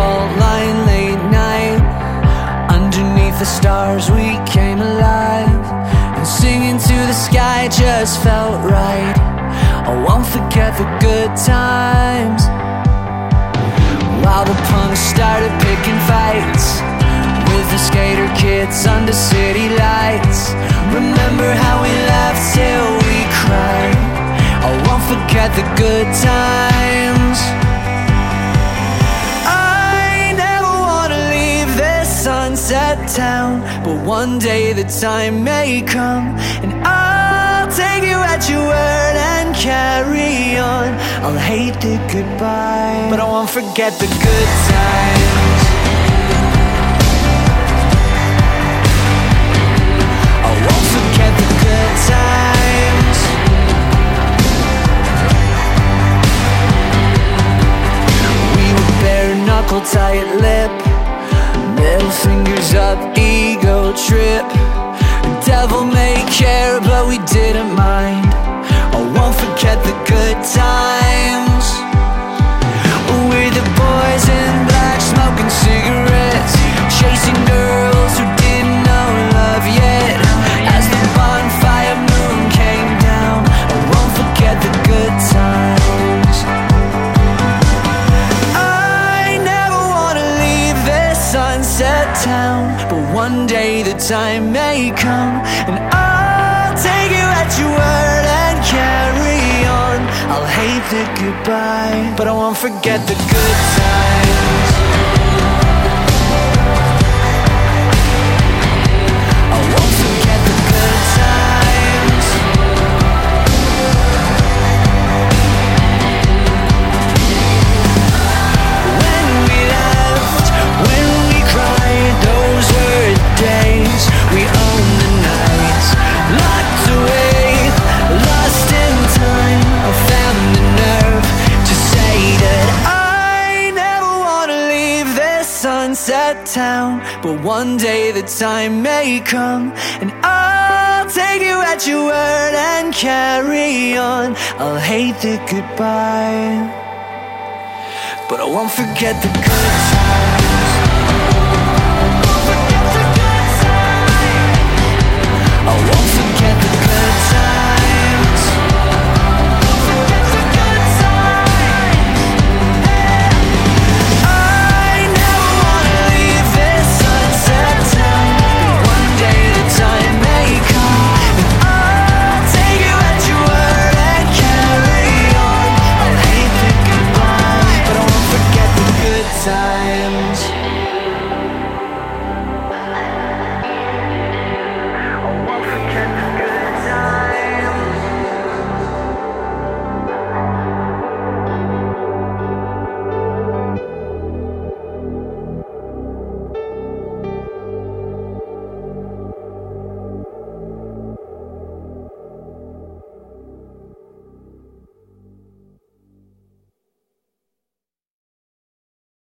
fault line late night. Underneath the stars, we came alive. And singing to the sky just felt right. I won't forget the good times. While the punks started picking fights with the skater kids under city lights. Remember how we laughed till we cried. I won't forget the good times. But one day the time may come, and I'll take you at your word and carry on. I'll hate the goodbye, but I won't forget the good times. I won't forget the good times. We were bare knuckle tight lip, middle fingers up, trip. Devil may care, but we didn't mind. Town, but one day the time may come, and I'll take you at your word and carry on. I'll hate the goodbye, but I won't forget the good times. Sunset town. But one day the time may come, and I'll take you at your word and carry on. I'll hate the goodbye. But I won't forget the good times.